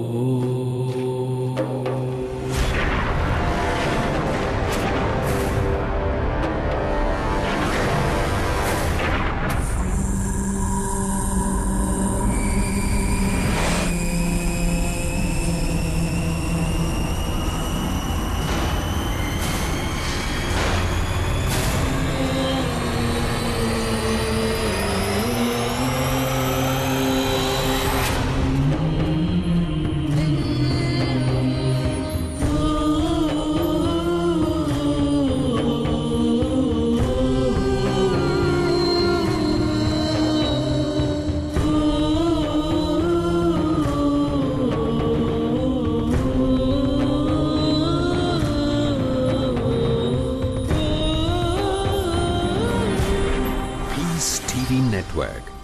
Oh.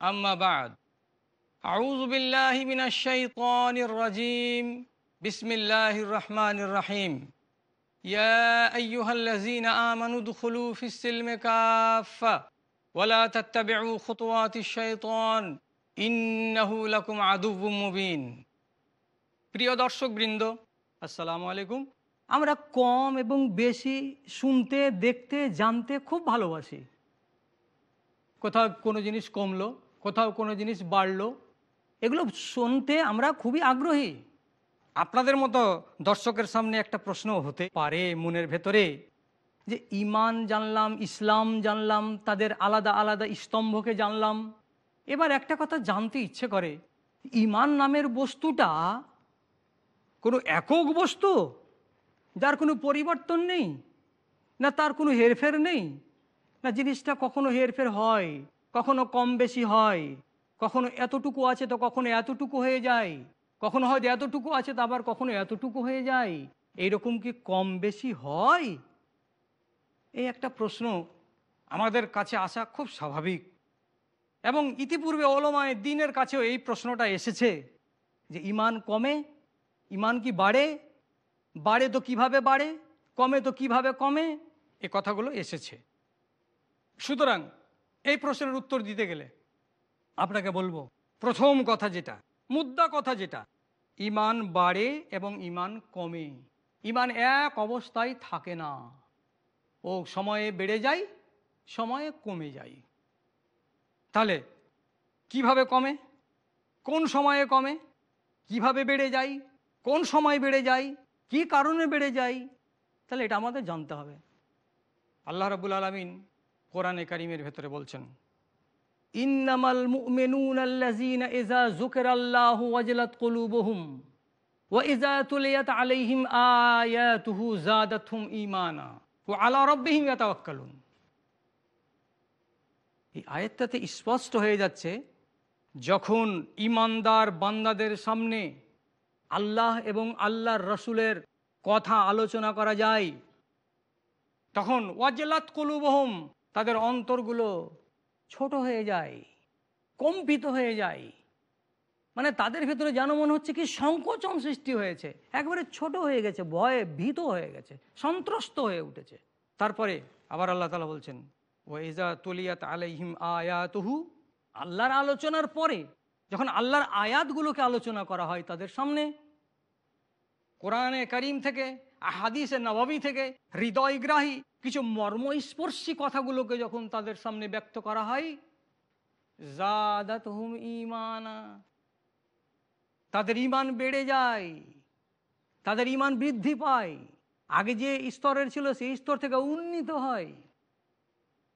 أما بعد أعوذ بالله من الشيطان الرجيم بسم الله الرحمن الرحيم يا أيها الذين آمنوا ادخلوا في السلم كافة ولا تتبعوا خطوات الشيطان إنه لكم عدو مبين প্রিয় দর্শক বৃন্দ আসসালামু আলাইকুম আমরা কম এবং বেশি শুনতে দেখতে জানতে খুব ভালোবাসি কোথাও কোনো জিনিস কমলো কোথাও কোনো জিনিস বাড়লো, এগুলো শুনতে আমরা খুবই আগ্রহী। আপনাদের মতো দর্শকের সামনে একটা প্রশ্ন হতে পারে মনের ভেতরে, যে ইমান জানলাম, ইসলাম জানলাম, তাদের আলাদা আলাদা স্তম্ভকে জানলাম। এবার একটা কথা জানতে ইচ্ছে করে, ইমান নামের বস্তুটা কোনো একক বস্তু? যার কোনো পরিবর্তন নেই, না তার কোনো হেরফের নেই, না জিনিসটা কখনো হেরফের হয়? কখনো কম বেশি হয়, কখনো এতটুকু আছে তো কখনো এতটুকু হয়ে যায়, কখনো হয়তো এতটুকু আছে তো আবার কখনো এতটুকু হয়ে যায়। এইরকম কি কম বেশি হয়? এই একটা প্রশ্ন আমাদের কাছে আসা খুব স্বাভাবিক। এবং ইতিপূর্বে ওলমায় দিনের কাছেও এই প্রশ্নটা এসেছে, যে ইমান কমে, ইমান কি বাড়ে বাড়ে তো কীভাবে বাড়ে, কমে তো কীভাবে কমে, এ কথাগুলো এসেছে। সুতরাং এই প্রশ্নের উত্তর দিতে গেলে আপনাকে বলব, প্রথম কথা যেটা, মুদ্রা কথা যেটা, ইমান বাড়ে এবং ইমান কমে। ইমান এক অবস্থায় থাকে না। ও সময়ে বেড়ে যায়, সময়ে কমে যায়। তাহলে কীভাবে কমে? কোন সময়ে কমে? কীভাবে বেড়ে যায়? কোন সময় বেড়ে যায়? কি কারণে বেড়ে যায়? তাহলে এটা আমাদের জানতে হবে। আল্লাহ রাবুল আলমিন কোরআনে কারিমের ভেতরে বলছেন, ইন্নামাল মুমিনুন আল্লাযীনা ইযা যুকিরাল্লাহু ওয়াজলাত কুলুবুহুম ওয়া ইযা তুলিয়াত আলাইহিম আয়াতুহু যাদাতহুম ঈমানা ওয়া আলা রাব্বিহিম ইয়াতাওয়াক্কালুন। এই আয়াতটাতে স্পষ্ট হয়ে যাচ্ছে, যখন ইমানদার বান্দাদের সামনে আল্লাহ এবং আল্লাহর রসুলের কথা আলোচনা করা যায়, তখন ওয়াজলাত কলুবহম তাদের অন্তরগুলো ছোট হয়ে যায়, কম্পিত হয়ে যায়। মানে তাদের ভেতরে যেন মনে হচ্ছে কি সংকোচন সৃষ্টি হয়েছে। একবারে ছোট হয়ে গেছে, ভয়ে ভীত হয়ে গেছে, সন্ত্রস্ত হয়ে উঠেছে। তারপরে আবার আল্লাহ তালা বলছেন ওয়াইজা তুলিয়াত আলাইহিম আয়াতুহু, আল্লাহর আলোচনার পরে যখন আল্লাহর আয়াতগুলোকে আলোচনা করা হয় তাদের সামনে, কোরআনে করিম থেকে হাদিসে নবাবি থেকে হৃদয়গ্রাহী কিছু মর্মস্পর্শী কথাগুলোকে যখন তাদের সামনে ব্যক্ত করা হয় হুম ইমানা তাদের ইমান বেড়ে যায়, তাদের ইমান বৃদ্ধি পায়। আগে যে স্তরের ছিল, সেই স্তর থেকে উন্নীত হয়।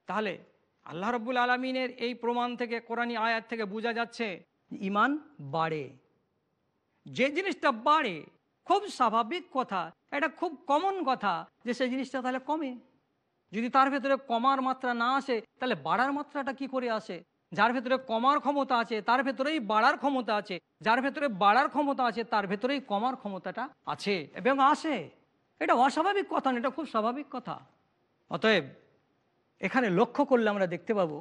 তাহলে আল্লাহ রব্বুল আলমিনের এই প্রমাণ থেকে, কোরআনী আয়াত থেকে বোঝা যাচ্ছে ইমান বাড়ে। যে জিনিসটা বাড়ে, খুব স্বাভাবিক কথা, এটা খুব কমন কথা যে সেই জিনিসটা তাহলে কমে। যদি তার ভেতরে কমার মাত্রা না আসে, তাহলে বাড়ার মাত্রাটা কি করে আসে? যার ভেতরে কমার ক্ষমতা আছে, তার ভেতরেই বাড়ার ক্ষমতা আছে। যার ভেতরে বাড়ার ক্ষমতা আছে, তার ভেতরেই কমার ক্ষমতাটা আছে এবং আসে। এটা অস্বাভাবিক কথা না, এটা খুব স্বাভাবিক কথা। অতএব, এখানে লক্ষ্য করলে আমরা দেখতে পাবো,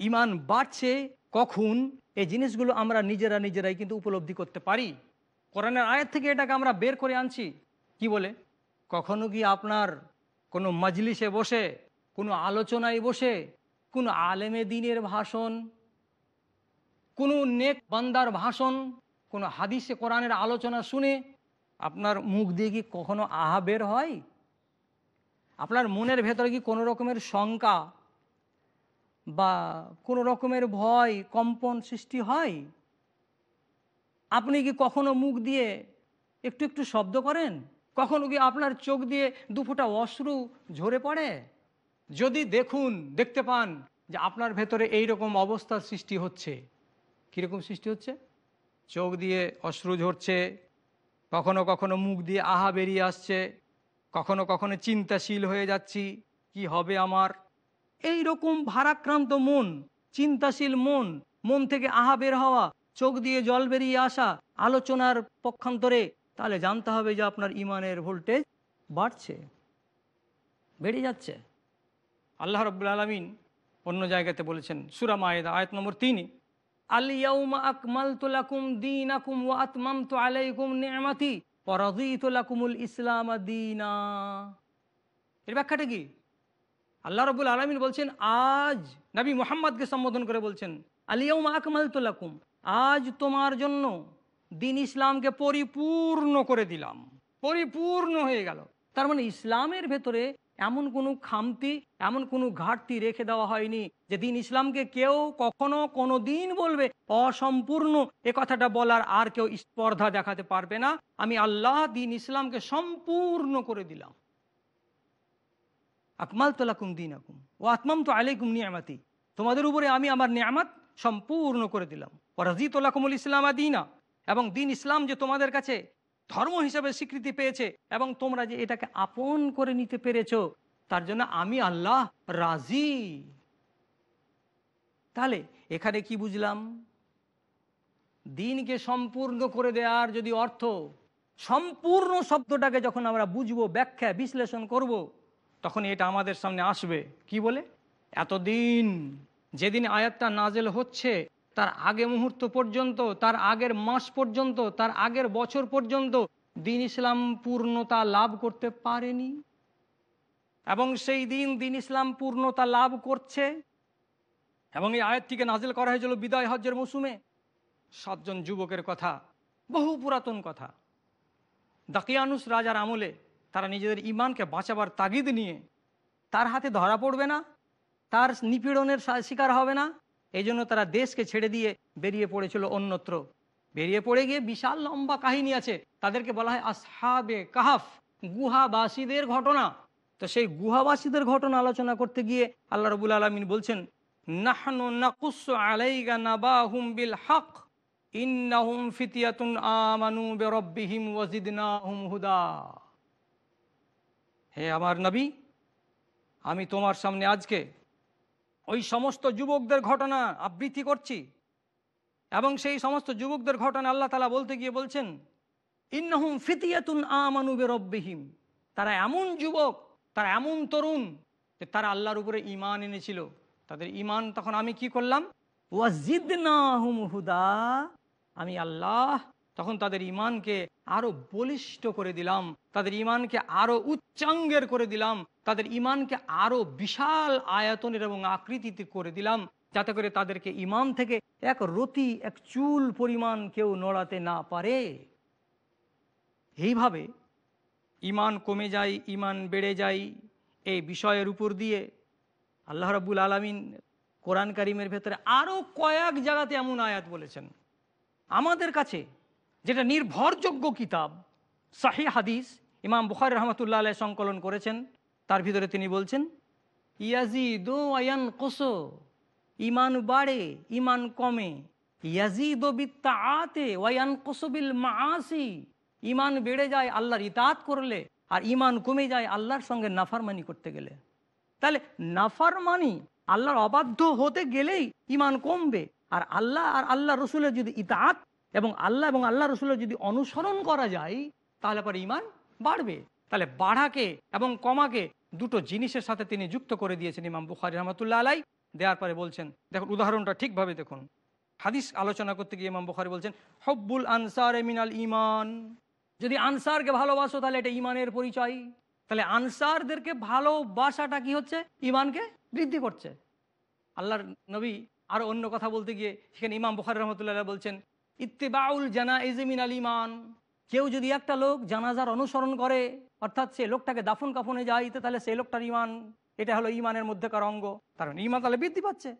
ইমান বাড়ছে কখন? এই জিনিসগুলো আমরা নিজেরা নিজেরাই কিন্তু উপলব্ধি করতে পারি। কোরআনের আয়ের থেকে এটাকে আমরা বের করে আনছি। কি বলে? কখনো কি আপনার কোনো মজলিসে বসে, কোনো আলোচনায় বসে, কোনো আলেমে দিনের ভাষণ, কোনো নেক বান্দার ভাষণ, কোনো হাদিসে কোরআনের আলোচনা শুনে আপনার মুখ দিয়ে কি কখনো আহা বের হয়? আপনার মনের ভেতরে কি কোনো রকমের শঙ্কা বা কোনো রকমের ভয়, কম্পন সৃষ্টি হয়? আপনি কি কখনো মুখ দিয়ে একটু একটু শব্দ করেন? কখনো কি আপনার চোখ দিয়ে দুফোটা অশ্রু ঝরে পড়ে? যদি দেখুন, দেখতে পান যে আপনার ভেতরে এই রকম অবস্থার সৃষ্টি হচ্ছে। কীরকম সৃষ্টি হচ্ছে? চোখ দিয়ে অশ্রু ঝরছে, কখনো কখনো মুখ দিয়ে আহা বেরিয়ে আসছে, কখনো কখনো চিন্তাশীল হয়ে যাচ্ছি, কি হবে আমার? এই রকম ভারাক্রান্ত মন, চিন্তাশীল মন মন থেকে আহা বের হওয়া, চোখ দিয়ে জল বেরিয়ে আসা, আলোচনার পক্ষান্তরে তাহলে জানতে হবে যে আপনার ইমানের ভোল্টেজ বাড়ছে, বেড়ে যাচ্ছে। আল্লাহ রব্বুল আলমিন অন্য জায়গাতে বলেছেন, সুরা আয়াত নম্বর তিনই আলিয়াউমা আকমাল তুলাকুম দিন আকুম তো আলাইকুম নেমাতি ইসলাম এর ব্যাখ্যাটা কি? আল্লাহ বলছেন, আজ নবী মোহাম্মদকে সম্বোধন করে বলছেন আকমাল আজ তোমার জন্য দিন ইসলামকে পরিপূর্ণ করে দিলাম। পরিপূর্ণ হয়ে গেল। তার মানে ইসলামের ভেতরে এমন কোনো খামতি, এমন কোনো ঘাটতি রেখে দেওয়া হয়নি যে দিন ইসলামকে কেউ কখনো কোনো দিন বলবে, অসম্পূর্ণ এ কথাটা বলার আর কেউ স্পর্ধা দেখাতে পারবে না। আমি আল্লাহ দিন ইসলামকে সম্পূর্ণ করে দিলাম। আকমাল তোলাকুম দিন আকুম ও আত্মাম তো আলাইকুম নিয়ামাতি। তোমাদের উপরে আমি আমার নিয়ামাত সম্পূর্ণ করে দিলাম। ও রাজি তোলাকুমুল ইসলাম দিনা। এবং দিন ইসলাম যে তোমাদের কাছে ধর্ম হিসাবে স্বীকৃতি পেয়েছে এবং তোমরা যে এটাকে আপন করে নিতে পেরেছ, তার জন্য আমি আল্লাহ রাজি। তাহলে এখানে কি বুঝলাম? দিনকে সম্পূর্ণ করে দেওয়ার যদি অর্থ, সম্পূর্ণ শব্দটাকে যখন আমরা বুঝব, ব্যাখ্যা, বিশ্লেষণ করব। তখন এটা আমাদের সামনে আসবে। কি বলে? এতদিন যেদিন আয়াতটা নাজেল হচ্ছে তার আগে মুহূর্ত পর্যন্ত, তার আগের মাস পর্যন্ত, তার আগের বছর পর্যন্ত দিন ইসলাম পূর্ণতা লাভ করতে পারেনি। এবং সেই দিন দিন ইসলাম পূর্ণতা লাভ করছে। এবং এই আয়াতটিকে নাজিল করা হয়েছিল বিদায় হজ্জের মৌসুমে। সাতজন যুবকের কথা, বহু পুরাতন কথা। দাকিয়ানুস রাজার আমলে তারা নিজেদের ইমানকে বাঁচাবার তাগিদ নিয়ে তার হাতে ধরা পড়বে না, তার নিপীড়নের শিকার হবে না। এই জন্য তারা দেশকে ছেড়ে দিয়ে বেরিয়ে পড়েছিল অন্যত্র। বেরিয়ে পড়ে গিয়ে বিশাল লম্বা কাহিনী আছে। তাদেরকে বলা হয় আসহাবে কাহাফ, গুহাবাসীদের ঘটনা। তো সেই গুহাবাসীদের ঘটনা আলোচনা করতে গিয়ে আল্লাহ রবুল আলমিন বলছেন বিল হক ফিতিয়াতুন আমানু হুদা। হে আমার নবী, আমি তোমার সামনে আজকে ওই সমস্ত যুবকদের ঘটনা আবৃত্তি করছি। এবং সেই সমস্ত যুবকদের ঘটনা আল্লাহ তালা বলতে গিয়ে বলছেন, ইন্নাহুম ফিতিয়াতুন আমানুবে রব্বিহিম তারা এমন যুবক, তারা এমন তরুণ যে তারা আল্লাহর উপরে ইমান এনেছিল। তাদের ইমান তখন আমি কি করলাম? ওয়াজিদ হুদা। আমি আল্লাহ তখন তাদের ইমানকে আরও বলিষ্ঠ করে দিলাম, তাদের ইমানকে আরও উচ্চাঙ্গের করে দিলাম, তাদের ইমানকে আরও বিশাল আয়তনের এবং আকৃতিতে করে দিলাম, যাতে করে তাদেরকে ইমান থেকে এক রতি, এক চুল পরিমাণ কেউ নড়াতে না পারে। এইভাবে ইমান কমে যায় ইমান বেড়ে যায়, এই বিষয়ের উপর দিয়ে আল্লাহ রাবুল আলমিন কোরআন কারিমের ভেতরে আরও কয়েক জায়গাতে এমন আয়াত বলেছেন। আমাদের কাছে যেটা নির্ভরযোগ্য কিতাব। শাহি হাদিস, ইমাম বুখারি রহমতুল্লাহ আলাই সংকলন করেছেন। তার ভিতরে তিনি বলছেন ইয়াজি দো আয়ান কোসো ইমান বাড়ে ইমান কমে। ইয়াজি দো বিত্তা আতে ওয়ান কোসবিল মাসি ইমান বেড়ে যায় আল্লাহর ইতাত করলে, আর ইমান কমে যায় আল্লাহর সঙ্গে নাফারমানি করতে গেলে। তাহলে নাফারমানি আল্লাহর অবাধ্য হতে গেলেই ইমান কমবে, আর আল্লাহ আর আল্লাহ রসুলের যদি ইতাত এবং আল্লাহ এবং আল্লাহ রসুলের যদি অনুসরণ করা যায়, তাহলে পরে ইমান বাড়বে। তাহলে বাড়াকে এবং কমাকে দুটো জিনিসের সাথে তিনি যুক্ত করে দিয়েছেন ইমাম বুখারি রহমতুল্লাহ আলাই দেওয়ার পরে বলছেন, দেখুন, উদাহরণটা ঠিকভাবে দেখুন। হাদিস আলোচনা করতে গিয়ে ইমাম বুখারি বলছেন, হব্বুল আনসার মিনাল ইমান যদি আনসারকে ভালোবাসো, তাহলে এটা ইমানের পরিচয়। তাহলে আনসারদেরকে ভালোবাসাটা কি হচ্ছে? ইমানকে বৃদ্ধি করছে। আল্লাহর নবী আরও অন্য কথা বলতে গিয়ে, সেখানে ইমাম বুখারি রহমতুল্লাহ বলছেন ইত্তেবাউল জানা এজেমিন আল ইমান কেউ যদি একটা লোক জানাজার অনুসরণ করে, অর্থাৎ সে লোকটাকে দাফন কাফনে যায় তাহলে সেই লোকটার ইমান এটা হলো ইমানের মধ্যেকার অঙ্গ। মানে ইমান তাহলে বৃদ্ধি পাচ্ছে।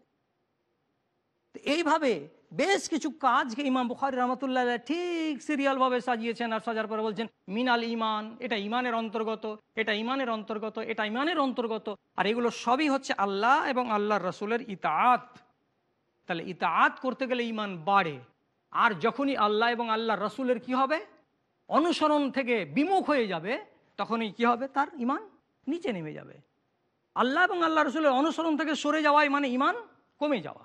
এইভাবে বেশ কিছু কাজকে ইমাম বুখারি রহমতুল্লাহ ঠিক সিরিয়ালভাবে সাজিয়েছেন আর সাজার পরে বলছেন, মিনাল ইমান এটা ইমানের অন্তর্গত, এটা ইমানের অন্তর্গত, এটা ইমানের অন্তর্গত। আর এগুলো সবই হচ্ছে আল্লাহ এবং আল্লাহর রসুলের ইতাআত। তাহলে ইতাআত করতে গেলে ইমান বাড়ে। আর যখনই আল্লাহ এবং আল্লাহ রসুলের কি হবে? অনুসরণ থেকে বিমুখ হয়ে যাবে, তখনই কি হবে? তার ইমান নিচে নেমে যাবে। আল্লাহ এবং আল্লাহ রসুলের অনুসরণ থেকে সরে যাওয়াই মানে ইমান কমে যাওয়া।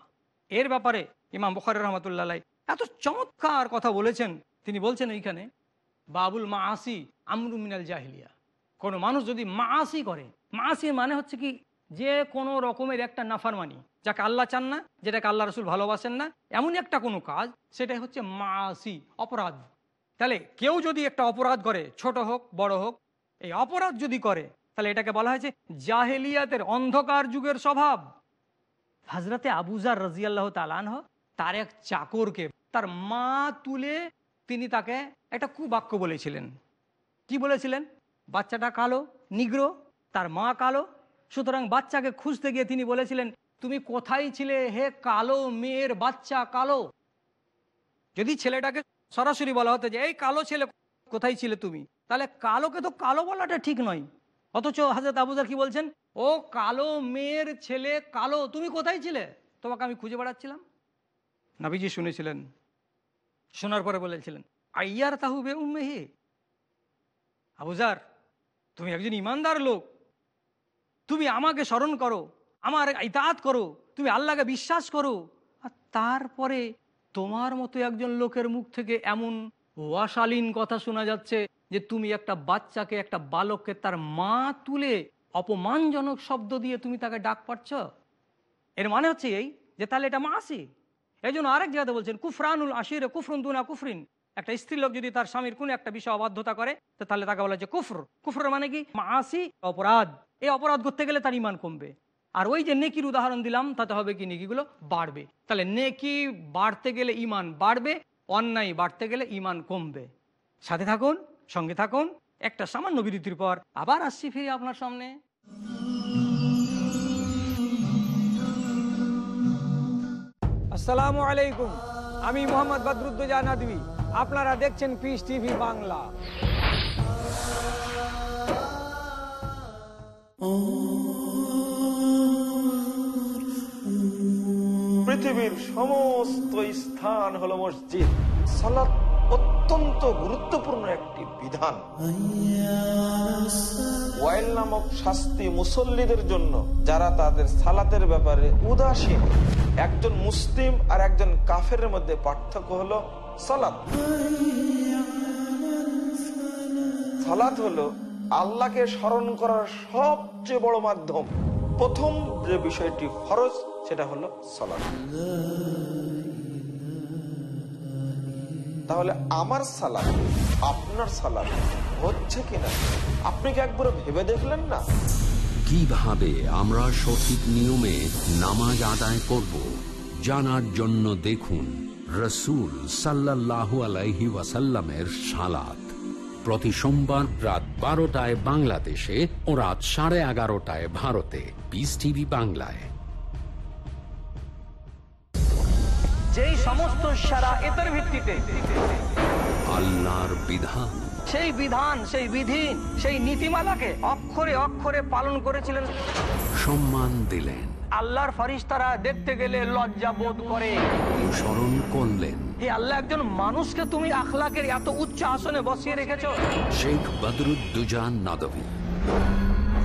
এর ব্যাপারে ইমাম বখার রহমতুল্লাহ এত চমৎকার কথা বলেছেন। তিনি বলছেন এইখানে, বাবুল মাসি আমরু মিনাল জাহিলিয়া। কোনো মানুষ যদি মা আসি করে মাসি মানে হচ্ছে কি যে কোনো রকমের একটা নাফারমানি, যাকে আল্লাহ চান না, যেটাকে আল্লাহ রসুল ভালোবাসেন না, এমন একটা কোনো কাজ, সেটাই হচ্ছে মাসি, অপরাধ। তাহলে কেউ যদি একটা অপরাধ করে, ছোট হোক, বড় হোক, এই অপরাধ যদি করে, তাহলে এটাকে বলা হয়েছে জাহেলিয়াতের অন্ধকার যুগের স্বভাব। হাজরতে আবুজার রাজিয়াল্লাহ তালানহ তার এক চাকরকে, তার মা তুলে তিনি তাকে একটা কুবাক্য বলেছিলেন। কি বলেছিলেন? বাচ্চাটা কালো, নিগ্র, তার মা কালো সুতরাং বাচ্চাকে খুঁজতে গিয়ে তিনি বলেছিলেন, তুমি কোথায় ছিলে? হে কালো মেয়ের বাচ্চা, কালো। যদি ছেলেটাকে সরাসরি বলা হতো যে, এই কালো ছেলে, কোথায় ছিলে তুমি? তাহলে কালোকে তো কালো বলাটা ঠিক নয়। অথচ হাজরত আবুজার কি বলছেন? ও কালো মেয়ের ছেলে, কালো, তুমি কোথায় ছিলে? তোমাকে আমি খুঁজে বেড়াচ্ছিলাম। নাবিজি শুনেছিলেন। শোনার পরে বলেছিলেন, আইয়ার তাহু বে উম্মেহি আবুজার, তুমি একজন ইমানদার লোক। তুমি আমাকে স্মরণ করো, আমার ইতাত করো, তুমি আল্লাহকে বিশ্বাস করো। আর তারপরে তোমার মতো একজন লোকের মুখ থেকে এমন ওয়াশালীন কথা শোনা যাচ্ছে যে তুমি একটা বাচ্চাকে, একটা বালককে তার মা তুলে অপমানজনক শব্দ দিয়ে তুমি তাকে ডাক পাচ্ছ এর মানে হচ্ছে এই যে তাহলে এটা মাসি। এই জন্য আরেক জায়গাতে বলছেন, কুফরানুল আশির, কুফরুন দুনা কুফরিন। একটা স্ত্রী লোক যদি তার স্বামীর কোনো একটা বিষয় অবাধ্যতা করে তাহলে তাকে বলা হচ্ছে কুফর। কুফর মানে কি? মাসি অপরাধ। এই অপরাধ করতে গেলে তার ইমান কমবে। আর ওই যে নেকির উদাহরণ দিলাম, তাতে হবে কি নেকিগুলো? বাড়বে। তাহলে নেকি বাড়তে গেলে ইমান বাড়বে, অন্যায় বাড়তে গেলে ইমান কমবে। সাথে থাকুন, সঙ্গে থাকুন। একটা সামান্য বিরতির পর আবার আসছি ফিরে আপনার সামনে। আসসালামু আলাইকুম। আমি মোহাম্মদ বদরুদ্দোজা নাদবি। আপনারা দেখছেন পিস টিভি বাংলা। পৃথিবীর সমস্ত স্থান হলো মসজিদ। সালাত অত্যন্ত গুরুত্বপূর্ণ একটি বিধান। ওয়াইল নামক শাস্তি মুসল্লিদের জন্য, যারা তাদের সালাতের ব্যাপারে উদাসীন। একজন মুসলিম আর একজন কাফের মধ্যে পার্থক্য হলো সালাত সালাত হলো আল্লাহকে স্মরণ করার সবচেয়ে বড় মাধ্যম। প্রথম যে বিষয়টি ফরজ, সেটা হলো সালাত তাহলে আমার সালাদ আপনার সালাদ হচ্ছে কিনা? আপনি কি একবার ভেবে দেখলেন না? কীভাবে আমরা সঠিক নিয়মে নামাজ আদায় করব, জানার জন্য দেখুন রসুল সাল্লাল্লাহু আলাইহি ওয়াসাল্লামের সালাত। প্রতি সোমবার রাত বারোটায় বাংলাদেশে ও রাত সাড়ে এগারোটায় ভারতে। পিস টিভি বাংলায়। যেই সমস্ত সারা এতের ভিত্তিতে আল্লাহর বিধান। সেই বিধান সেই বিধি সেই নীতিমালাকে অক্ষরে অক্ষরে পালন করেছিলেন। সম্মান দিলেন। আল্লাহর ফারিস্তারা দেখতে গেলে লজ্জা বোধ করে। অনুসরণ করলেন। হে আল্লাহ একজন মানুষকে তুমি আখলাকের এত উচ্চ আসনে বসিয়ে রেখেছো? শেখ বদরুদ্দুজান নাদবী।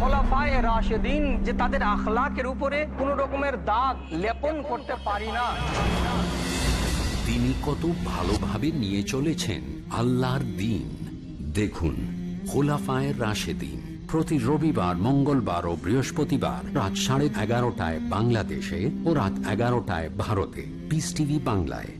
খোলাফায়ে রাশেদিন যে তাদের আখলাকের উপরে কোন রকমের দাগ লেপন করতে পারি না। তিনি কত ভালোভাবে নিয়ে চলেছেন আল্লাহর দিন। দেখুন খোলাফায়ের রাশেদিন প্রতি রবিবার মঙ্গলবার ও বৃহস্পতিবার রাত সাড়ে এগারোটায় বাংলাদেশে ও রাত এগারোটায় ভারতে। পিস টিভি বাংলায়।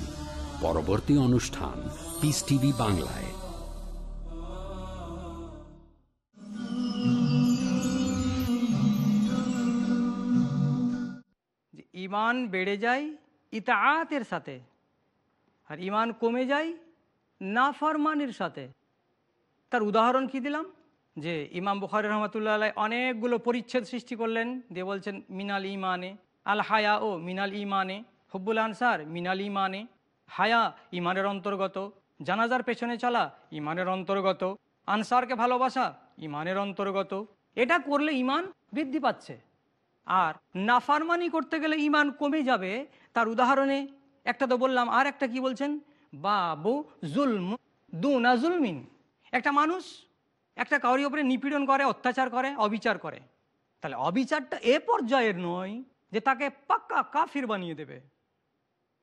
পরবর্তী অনুষ্ঠান পিস টিভি বাংলায়। ইমান বেড়ে যায়, ইতাআতের সাথে। আর ইমান কমে যায়, নাফরমানির সাথে। তার উদাহরণ কি দিলাম? যে ইমাম বুখারি রহমতুল্লাহ অনেকগুলো পরিচ্ছেদ সৃষ্টি করলেন। দিয়ে বলছেন, মিনাল ইমানে আল হায়া ও মিনাল ইমানে হব্বুল আনসার মিনাল ইমানে হায়া ইমানের অন্তর্গত। জানাজার পেছনে চলা ইমানের অন্তর্গত। আনসারকে ভালোবাসা ইমানের অন্তর্গত। এটা করলে ইমান বৃদ্ধি পাচ্ছে। আর নাফারমানি করতে গেলে ইমান কমে যাবে, তার উদাহরণে একটা তো বললাম, আর একটা কি বলছেন? বাবু জুলম দুনা জুলমিন। একটা মানুষ একটা কাউরি ওপরে নিপীড়ন করে, অত্যাচার করে, অবিচার করে। তাহলে অবিচারটা এ পর্যায়ের নয় যে তাকে পাক্কা কাফির বানিয়ে দেবে।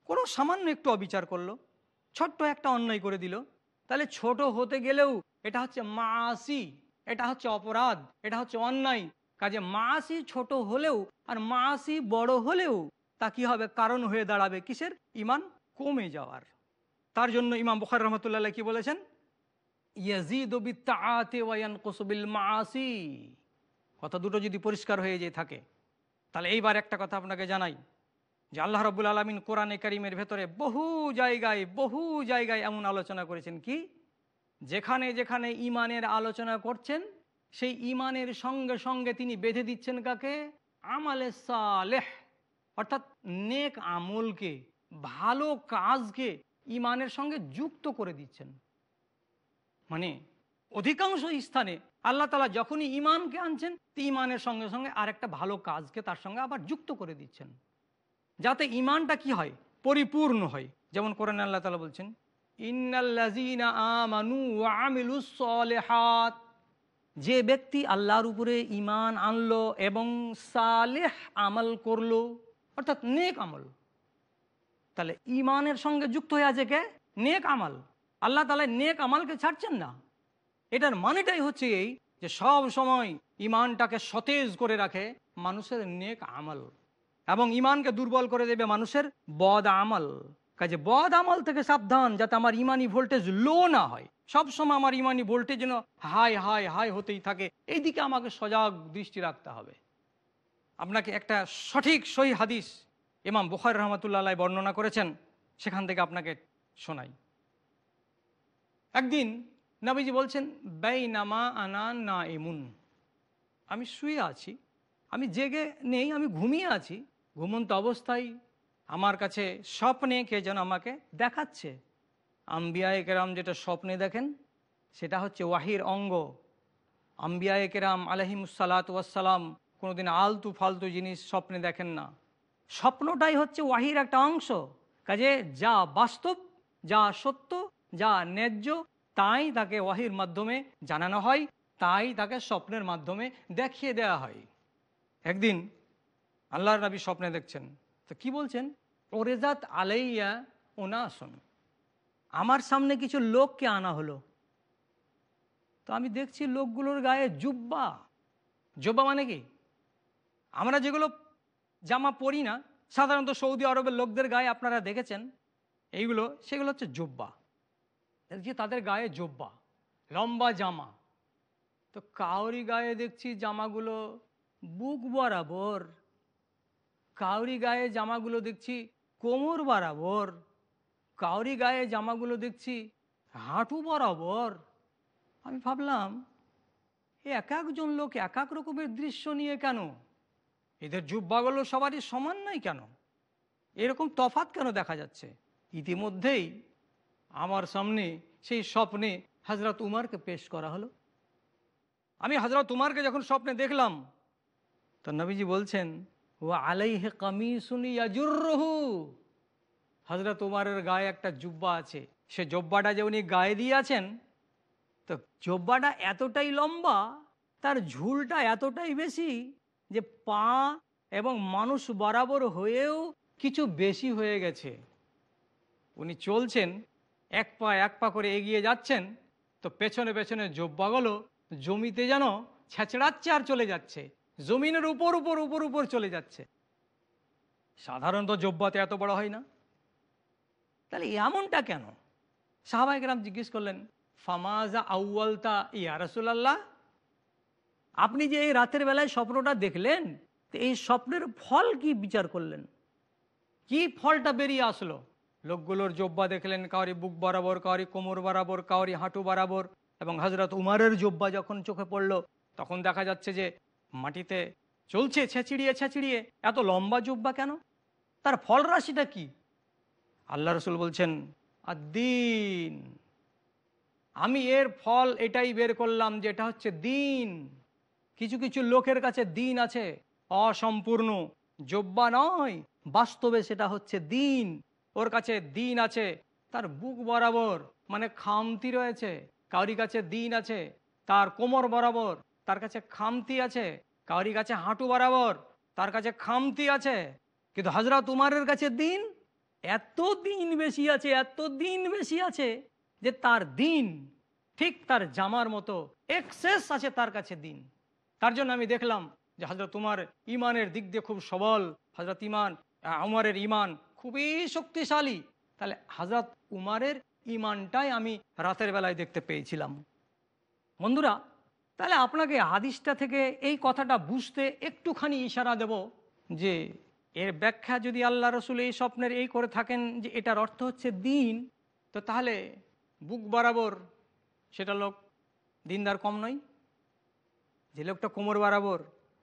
কোনো সামান্য একটু অবিচার করল, ছোট্ট একটা অন্যায় করে দিল। তাহলে ছোট হতে গেলেও এটা হচ্ছে মাসি, এটা হচ্ছে অপরাধ, এটা হচ্ছে অন্যায়। কাজে মাসি ছোট হলেও আর মাসি বড় হলেও তা কি হবে? কারণ হয়ে দাঁড়াবে কিসের? ইমান কমে যাওয়ার। তার জন্য ইমাম বুখার রহমতুল্লাহ কি বলেছেন কথা দুটো যদি পরিষ্কার হয়ে যেয়ে থাকে, তাহলে এইবার একটা কথা আপনাকে জানাই। যে আল্লাহ রব্বুল আলমিন কোরআনে কারিমের ভেতরে বহু জায়গায় বহু জায়গায় এমন আলোচনা করেছেন কি? যেখানে যেখানে ইমানের আলোচনা করছেন, সেই ইমানের সঙ্গে সঙ্গে তিনি বেঁধে দিচ্ছেন কাকে? আমালে সালেহ, অর্থাৎ নেক আমলকে, ভালো কাজকে ইমানের সঙ্গে যুক্ত করে দিচ্ছেন। মানে অধিকাংশ স্থানে আল্লাহ তালা যখনই ইমানকে আনছেন, তো ইমানের সঙ্গে সঙ্গে আর একটা ভালো কাজকে তার সঙ্গে আবার যুক্ত করে দিচ্ছেন। যাতে ইমানটা কি হয়? পরিপূর্ণ হয়। যেমন কোরআন আল্লাহ তালা বলছেন যে ব্যক্তি আল্লাহর উপরে ইমান আনলো এবং সালেহ আমল করল, অর্থাৎ নেক আমল, তাহলে ইমানের সঙ্গে যুক্ত হয়ে আছে কে? নেক আমল। আল্লাহ তালা নেক আমলকে ছাড়ছেন না। এটার মানেটাই হচ্ছে এই যে সব সময় ইমানটাকে সতেজ করে রাখে মানুষের নেক আমল। এবং ইমানকে দুর্বল করে দেবে মানুষের বদ আমল। কাজে বদ আমল থেকে সাবধান, যাতে আমার ইমানি ভোল্টেজ লো না হয়। সব সময় আমার ইমানি ভোল্টেজ যেন হাই হাই হাই হতেই থাকে। এই দিকে আমাকে সজাগ দৃষ্টি রাখতে হবে। আপনাকে একটা সঠিক সহি হাদিস ইমাম বুখার রহমতুল্লাহ বর্ণনা করেছেন, সেখান থেকে আপনাকে শোনাই। একদিন নবীজি বলছেন ব্যয় নামা আনা না এমুন আমি শুয়ে আছি, আমি জেগে নেই, আমি ঘুমিয়ে আছি। ঘুমন্ত অবস্থায় আমার কাছে স্বপ্নে কে যেন আমাকে দেখাচ্ছে। আম্বিয়ায় কেরাম যেটা স্বপ্নে দেখেন, সেটা হচ্ছে ওয়াহির অঙ্গ। আম্বিয়ায় কেরাম আলহিমুসালাত ওয়াসালাম কোনোদিন আলতু ফালতু জিনিস স্বপ্নে দেখেন না। স্বপ্নটাই হচ্ছে ওয়াহির একটা অংশ। কাজে যা বাস্তব, যা সত্য, যা ন্যায্য, তাই তাকে ওয়াহির মাধ্যমে জানানো হয়, তাই তাকে স্বপ্নের মাধ্যমে দেখিয়ে দেওয়া হয়। একদিন আল্লাহর নবী স্বপ্নে দেখছেন। তো কি বলছেন? ওরেজাত আলাইয়া ওনাসন আমার সামনে কিছু লোককে আনা হলো। তো আমি দেখছি লোকগুলোর গায়ে জুব্বা। জুব্বা মানে কি? আমরা যেগুলো জামা পরি না, সাধারণত সৌদি আরবের লোকদের গায়ে আপনারা দেখেছেন, এইগুলো, সেগুলো হচ্ছে জুব্বা। দেখছি তাদের গায়ে জুব্বা, লম্বা জামা। তো কাউরি গায়ে দেখছি জামাগুলো বুক বরাবর কাউরি গায়ে জামাগুলো দেখছি কোমর বরাবর। কাউরি গায়ে জামাগুলো দেখছি হাঁটু বরাবর। আমি ভাবলাম, এ এক একজন লোক এক এক রকমের দৃশ্য নিয়ে কেন? এদের জুব্বাগুলো সবারই সমান নয় কেন? এরকম তফাত কেন দেখা যাচ্ছে? ইতিমধ্যেই আমার সামনে সেই স্বপ্নে হজরত উমারকে পেশ করা হলো। আমি হজরত উমারকে যখন স্বপ্নে দেখলাম, তো নবীজি বলছেন ও আলাইহে কামিসুনি হজরত উমারের গায়ে একটা জুব্বা আছে। সে জব্বাটা যে উনি গায়ে দিয়ে আছেন তো জব্বাটা এতটাই লম্বা, তার ঝুলটা এতটাই বেশি যে পা এবং মানুষ বরাবর হয়েও কিছু বেশি হয়ে গেছে। উনি চলছেন, এক পা এক পা করে এগিয়ে যাচ্ছেন, তো পেছনে পেছনে জব্বাগুলো জমিতে যেন ছেঁচড়াচ্ছে আর চলে যাচ্ছে। জমিনের উপর উপর উপর উপর চলে যাচ্ছে। সাধারণত জব্বাতে এত বড় হয় না। তাহলে এমনটা কেন? সাহাবাহিকরাম জিজ্ঞেস করলেন, ফামাজা আউ্বালতা ইয়া রসুলাল্লাহ? আপনি যে এই রাতের বেলায় স্বপ্নটা দেখলেন, তো এই স্বপ্নের ফল কি বিচার করলেন? কি ফলটা বেরিয়ে আসলো? লোকগুলোর জব্বা দেখলেন, কাউরি বুক বরাবর, কাউরি কোমর বরাবর, কাউরি হাঁটু বরাবর, এবং হজরত উমারের জব্বা যখন চোখে পড়ল, তখন দেখা যাচ্ছে যে মাটিতে চলছে, ছেঁচিড়িয়ে ছেঁচিড়িয়ে। এত লম্বা জুব্বা কেন? তার ফল রাশিটা কি? আল্লাহ রসুল বলছেন দিন আমি এর ফল এটাই বের করলাম যে এটা হচ্ছে দিন। কিছু কিছু লোকের কাছে দিন আছে, অসম্পূর্ণ। যোব্বা নয়, বাস্তবে সেটা হচ্ছে দিন। ওর কাছে দিন আছে, তার বুক বরাবর মানে খামতি রয়েছে। কাউরি কাছে দিন আছে, তার কোমর বরাবর। তার কাছে খামতি আছে, কাউরি কাছে হাঁটু বরাবর, তার কাছে খামতি আছে। কিন্তু হজরত উমারের কাছে দিন এত দিন বেশি আছে, এত দিন বেশি আছে যে তার দিন, ঠিক তার জামার মতো এক্সেস আছে তার কাছে দিন। তার জন্য আমি দেখলাম যে হজরত উমার ইমানের দিক দিয়ে খুব সবল। হজরত ইমান উমারের ইমান খুবই শক্তিশালী। তাহলে হজরত উমারের ইমানটাই আমি রাতের বেলায় দেখতে পেয়েছিলাম। বন্ধুরা তাহলে আপনাকে হাদিসটা থেকে এই কথাটা বুঝতে একটুখানি ইশারা দেব যে এর ব্যাখ্যা যদি আল্লাহ রসুল এই স্বপ্নের এই করে থাকেন যে এটার অর্থ হচ্ছে দিন, তো তাহলে বুক বরাবর সেটা লোক দিনদার কম নয়। যে লোকটা কোমর বরাবর,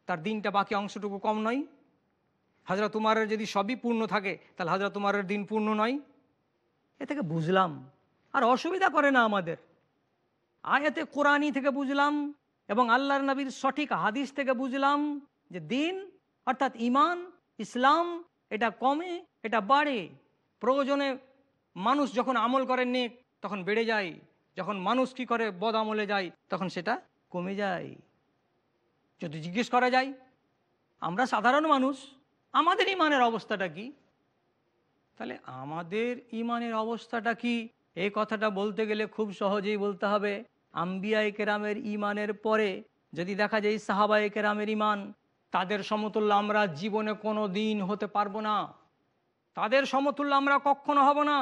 তার দিনটা বাকি অংশটুকু কম নয়। হাজরা তুমারের যদি সবই পূর্ণ থাকে, তাহলে হাজরা তুমারের দিন পূর্ণ নয়। এ থেকে বুঝলাম। আর অসুবিধা করে না আমাদের। আয়াতে কোরআনই থেকে বুঝলাম এবং আল্লাহর নবীর সঠিক হাদিস থেকে বুঝলাম যে দিন, অর্থাৎ ইমান ইসলাম, এটা কমে, এটা বাড়ে। প্রয়োজনে মানুষ যখন আমল করে নেক তখন বেড়ে যায়। যখন মানুষ কি করে বদ আমলে যায়, তখন সেটা কমে যায়। যদি জিজ্ঞেস করা যায়, আমরা সাধারণ মানুষ, আমাদের ইমানের অবস্থাটা কি? তাহলে আমাদের ইমানের অবস্থাটা কি? এই কথাটা বলতে গেলে খুব সহজেই বলতে হবে। আম্বিয়া কেরামের ইমানের পরে, যদি দেখা যায় সাহাবা কেরামের ইমান তাদের সমতুল্য আমরা জীবনে কোনো দিন হতে পারব না। তাদের সমতুল্য আমরা কখনো হব না।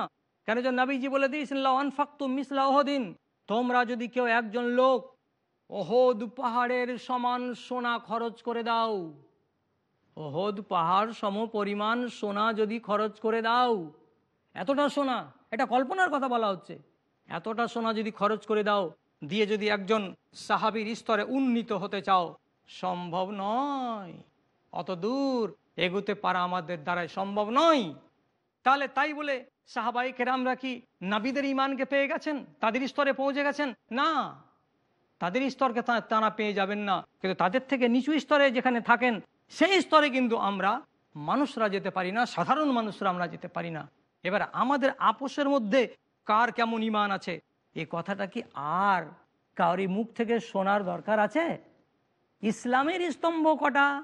কেন যে নবীজি বলে দিয়েছিলাম তোমরা যদি কেউ একজন লোক ওহদ পাহাড়ের সমান সোনা খরচ করে দাও ওহদ পাহাড় সম পরিমাণ সোনা যদি খরচ করে দাও, এতটা সোনা, এটা কল্পনার কথা বলা হচ্ছে, এতটা সোনা যদি খরচ করে দাও দিয়ে যদি একজন সাহাবির স্তরে উন্নীত হতে চাও, সম্ভব নয়। অত দূর এগুতে পারা আমাদের দ্বারাই সম্ভব নয়। তাহলে তাই বলে সাহাবাই কেরামরা কি নাবিদের ইমানকে পেয়ে গেছেন? তাদের স্তরে পৌঁছে গেছেন? না। তাদের স্তরকে তারা পেয়ে যাবেন না। কিন্তু তাদের থেকে নিচু স্তরে যেখানে থাকেন, সেই স্তরে কিন্তু আমরা মানুষরা যেতে পারি না, সাধারণ মানুষরা আমরা যেতে পারি না। এবার আমাদের আপোষের মধ্যে কার কেমন ইমান আছে? এই কথাটা কি আর কাউরি মুখ থেকে শোনার দরকার আছে? ইসলামের স্তম্ভ কটা?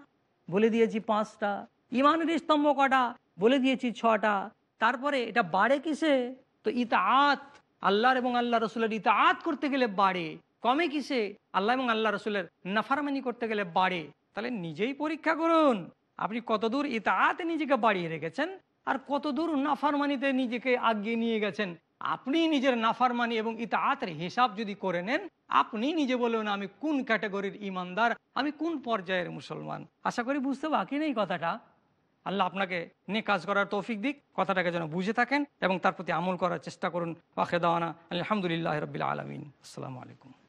বলে দিয়েছি পাঁচটা। ইমানের স্তম্ভ কটা? বলে দিয়েছি ছটা। তারপরে এটা বাড়ে কিসে? তো ইতাআত, আল্লাহর এবং আল্লাহ রসুলের ইতাআত করতে গেলে বাড়ে। কমে কিসে? আল্লাহ এবং আল্লাহ রসুলের নাফারমানি করতে গেলে বাড়ে। তাহলে নিজেই পরীক্ষা করুন, আপনি কতদূর ইতাআতে নিজেকে বাড়িয়ে রেখেছেন আর কতদূর নাফারমানিতে নিজেকে আগিয়ে নিয়ে গেছেন? আপনি নিজের নাফারমানি এবং ইতাহাতের হিসাব যদি করে নেন, আপনি নিজে বলুন আমি কোন ক্যাটাগরির ইমানদার, আমি কোন পর্যায়ের মুসলমান। আশা করি বুঝতে বাকি নেই কথাটা। আল্লাহ আপনাকে নিয়ে কাজ করার তৌফিক দিক, কথাটাকে যেন বুঝে থাকেন এবং তার প্রতি আমল করার চেষ্টা করুন। ওয়াখে দাওয়ানা আলহামদুলিল্লাহ রবিল আলমিন। আসসালামু আলাইকুম।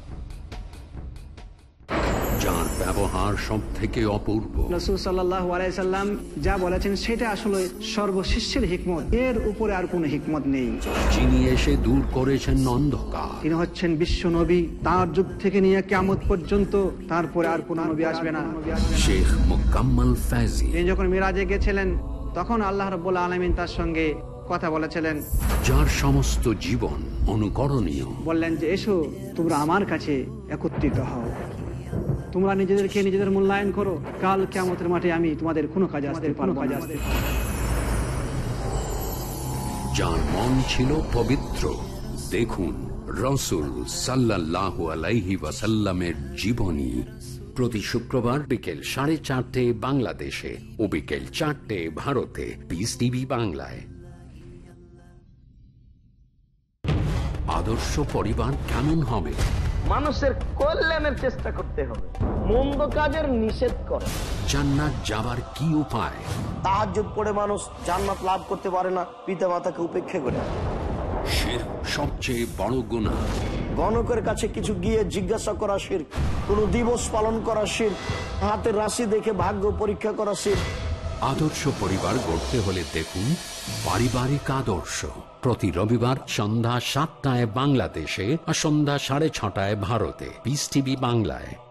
ব্যবহার সব থেকে অপূর্ব। রসুল সাল্লাহ আলাইসাল্লাম যা বলেছেন সেটা আসলে সর্বশিষ্যের হিকমত। এর উপরে আর কোনো হিকমত নেই। যিনি এসে দূর করেছেন অন্ধকার। তিনি হচ্ছেন বিশ্ব নবী। তার যুগ থেকে নিয়ে কেমত পর্যন্ত তারপরে আর কোন নবী আসবে না। শেখ মোকাম্মল ফ্যাজি। তিনি যখন মিরাজে গেছিলেন তখন আল্লাহ রব্বুল আলমিন তার সঙ্গে কথা বলেছিলেন। যার সমস্ত জীবন অনুকরণীয়। বললেন যে এসো তোমরা আমার কাছে একত্রিত হও। তোমরা নিজেদেরকে নিজেদের মূল্যায়ন করো। কাল কেমতের মাঠে আমি তোমাদের কোনো কাজে আসতে পারব কাজে আসতে যার মন ছিল পবিত্র দেখুন রসুল সাল্লাহ আলাইহি ওয়াসাল্লামের জীবনী প্রতি শুক্রবার বিকেল সাড়ে চারটে বাংলাদেশে ও বিকেল চারটে ভারতে। পিস টিভি বাংলায়। আদর্শ পরিবার কেমন হবে? মানুষের কল্যাণের চেষ্টা করতে হবে। মন্দ কাজের নিষেধ করে। জান্নাত যাবার কি উপায়? পড়ে মানুষ জান্নাত লাভ করতে পারে না পিতা মাতাকে উপেক্ষা করে। শির সবচেয়ে বড় গুণা গণকের কাছে কিছু গিয়ে জিজ্ঞাসা করা শির কোন দিবস পালন করা শির হাতের রাশি দেখে ভাগ্য পরীক্ষা করা শির আদর্শ পরিবার গড়তে হলে দেখুন পারিবারিক আদর্শ। প্রতি রবিবার সন্ধ্যা সাতটায় বাংলাদেশে আর সন্ধ্যা সাড়ে ছটায় ভারতে। পিস টিভি বাংলায়।